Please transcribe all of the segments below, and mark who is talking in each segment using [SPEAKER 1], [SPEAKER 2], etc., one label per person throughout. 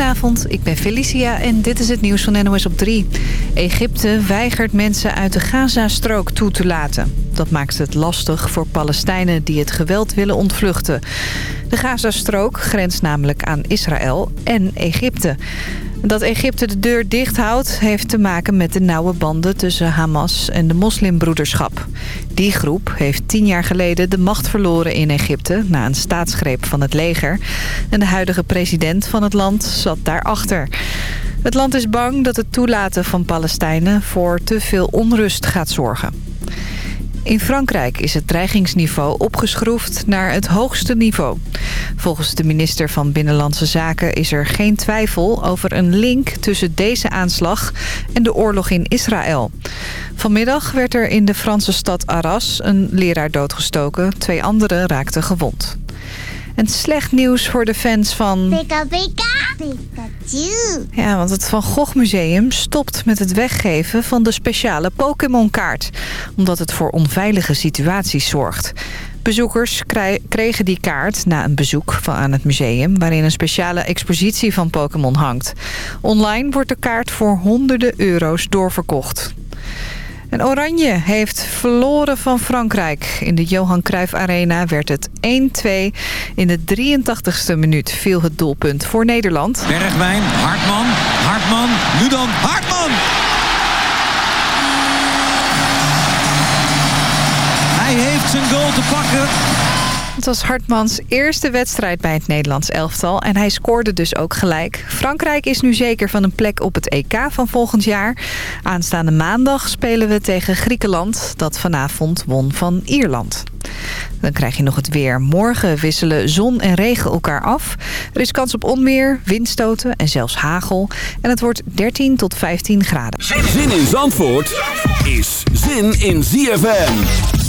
[SPEAKER 1] Goedenavond, ik ben Felicia en dit is het nieuws van NOS op 3. Egypte weigert mensen uit de Gazastrook toe te laten. Dat maakt het lastig voor Palestijnen die het geweld willen ontvluchten. De Gazastrook grenst namelijk aan Israël en Egypte. Dat Egypte de deur dicht houdt heeft te maken met de nauwe banden tussen Hamas en de moslimbroederschap. Die groep heeft tien jaar geleden de macht verloren in Egypte na een staatsgreep van het leger. En de huidige president van het land zat daarachter. Het land is bang dat het toelaten van Palestijnen voor te veel onrust gaat zorgen. In Frankrijk is het dreigingsniveau opgeschroefd naar het hoogste niveau. Volgens de minister van Binnenlandse Zaken is er geen twijfel over een link tussen deze aanslag en de oorlog in Israël. Vanmiddag werd er in de Franse stad Arras een leraar doodgestoken. Twee anderen raakten gewond. En slecht nieuws voor de fans van...
[SPEAKER 2] Pika pika, Pikachu.
[SPEAKER 1] Ja, want het Van Gogh Museum stopt met het weggeven van de speciale Pokémon-kaart. Omdat het voor onveilige situaties zorgt. Bezoekers kregen die kaart na een bezoek van aan het museum... waarin een speciale expositie van Pokémon hangt. Online wordt de kaart voor honderden euro's doorverkocht. En Oranje heeft verloren van Frankrijk. In de Johan Cruijff Arena werd het 1-2. In de 83ste minuut viel het doelpunt voor Nederland.
[SPEAKER 3] Bergwijn, Hartman, Hartman, nu dan Hartman! Hij heeft zijn goal te pakken.
[SPEAKER 1] Het was Hartmans eerste wedstrijd bij het Nederlands elftal en hij scoorde dus ook gelijk. Frankrijk is nu zeker van een plek op het EK van volgend jaar. Aanstaande maandag spelen we tegen Griekenland, dat vanavond won van Ierland. Dan krijg je nog het weer. Morgen wisselen zon en regen elkaar af. Er is kans op onweer, windstoten en zelfs hagel. En het wordt 13 tot 15 graden.
[SPEAKER 4] Zin in Zandvoort is zin in ZFM.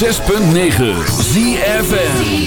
[SPEAKER 5] 106.9 ZFN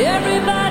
[SPEAKER 6] Everybody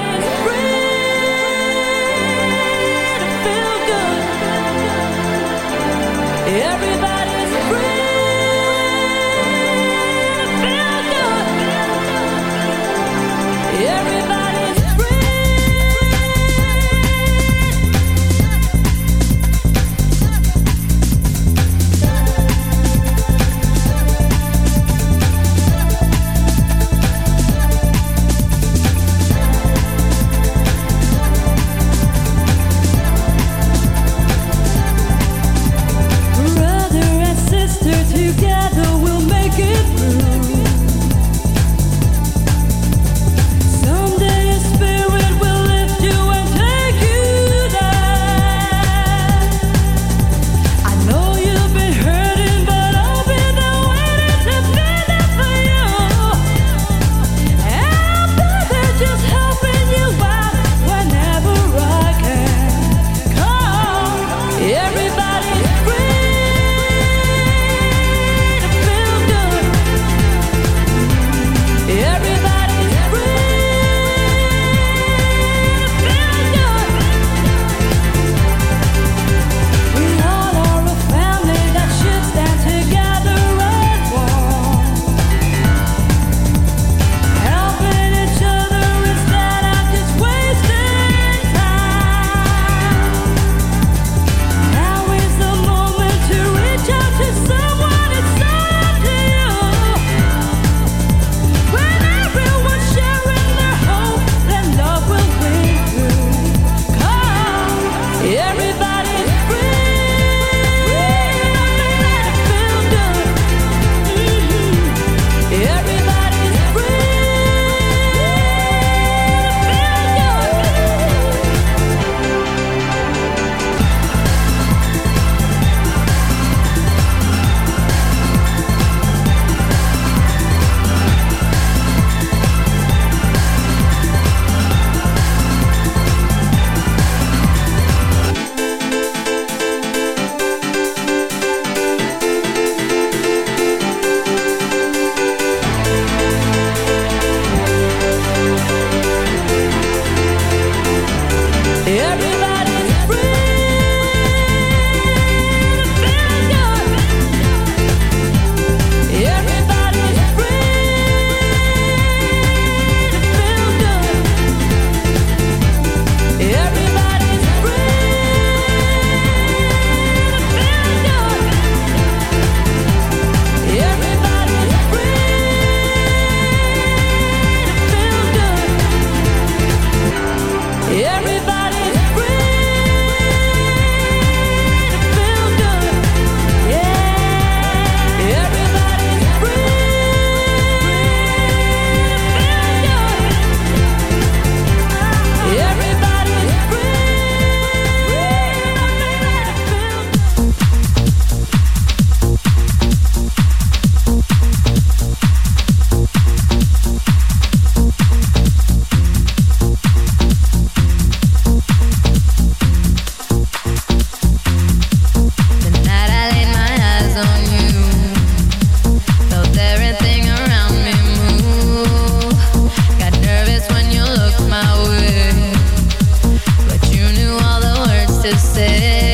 [SPEAKER 6] to
[SPEAKER 7] say.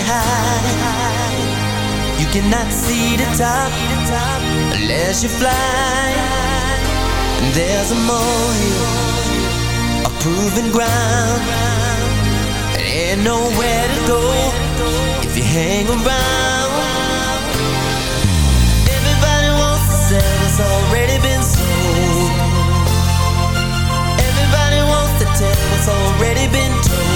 [SPEAKER 6] High. You cannot see the top unless you fly. And there's a molehill, a proven ground. And ain't nowhere to go if you hang around. Everybody wants to sell what's already been sold. Everybody wants to tell what's already been told.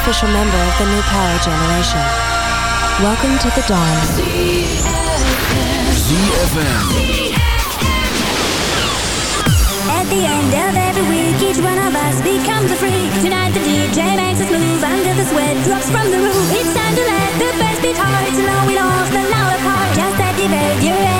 [SPEAKER 8] official member of the new power generation. Welcome to the dawn.
[SPEAKER 4] ZFM.
[SPEAKER 5] At the end of every week, each one of us becomes a freak. Tonight the DJ makes us move under the sweat drops from the roof. It's time to let the best be hard. Now we lost an hour part. Just activate your